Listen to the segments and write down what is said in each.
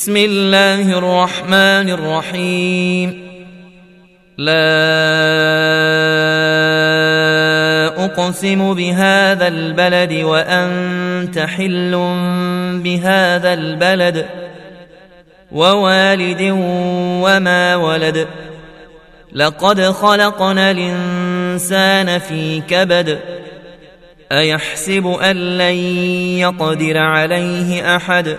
بسم الله الرحمن الرحيم. لا أقسم بهذا البلد وأنت حل بهذا البلد ووالد وما ولد. لقد خلقنا الإنسان في كبد أيحسب أن لن يقدر عليه أحد؟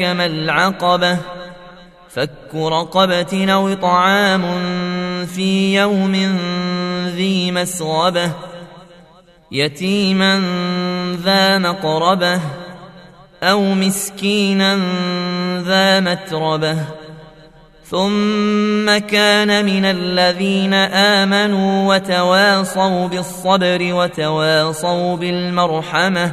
ما العقبة فك رقبة أو طعام في يوم ذي مسغبة يتيما ذا مقربة أو مسكينا ذا متربة ثم كان من الذين آمنوا وتواصوا بالصبر وتواصوا بالمرحمة